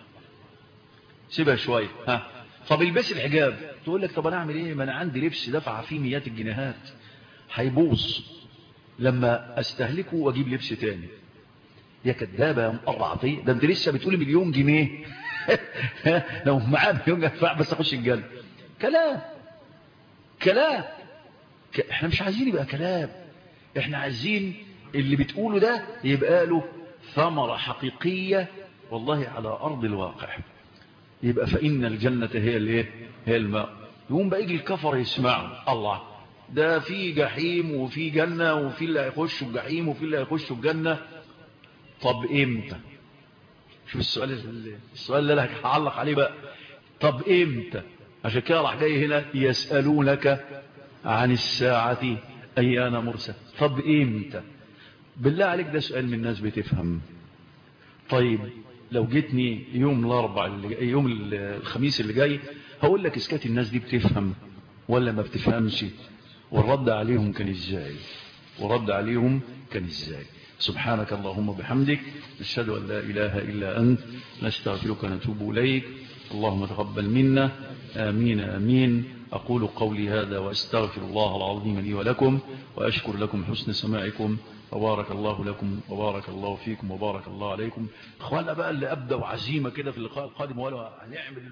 سيبها شوية. ها. طب البس الحجاب. تقول لك طب أنا أعمل إيه؟ ما أنا عندي لبس دفع فيه مئات الجنيهات. هيبوظ لما أستهلكه وأجيب لبس تاني. يا كدابة يا مقرعتي ده أنت لسه بتقولي مليون جنيه. لو معاه مليون ادفع بس أخش الجنة كلام. كلام. ك... إحنا مش عايزين يبقى كلام. إحنا عايزين اللي بتقوله ده يبقى له ثمرة حقيقية والله على أرض الواقع. يبقى فإن الجنة هي الإيه؟ هي الماء. يقوم بقى يجي الكفر يسمعوا الله. ده في جحيم وفي جنة وفي اللي هيخشوا الجحيم وفي اللي هيخشوا الجنة. طب إمتى؟ شوف السؤال السؤال اللي أنا هعلق عليه بقى. طب إمتى؟ عشان كده راح جاي هنا يسألونك عن الساعة أيان مرسى طب إمتى؟ بالله عليك ده سؤال من الناس بتفهم. طيب لو جيتني يوم الأربع يوم الخميس اللي جاي هقول لك إسكات الناس دي بتفهم ولا ما بتفهمش؟ والرد عليهم كان إزاي؟ ورد عليهم كان إزاي؟ سبحانك اللهم وبحمدك نشهد أن لا إله إلا أنت نستغفرك ونتوب إليك. اللهم تقبل منا. آمين آمين. أقول قولي هذا وأستغفر الله العظيم لي ولكم وأشكر لكم حسن سماعكم. وبارك الله لكم وبارك الله فيكم وبارك الله عليكم. إخوانا بقى اللي أبدوا عزيمة كده في اللقاء القادم ولا هنعمل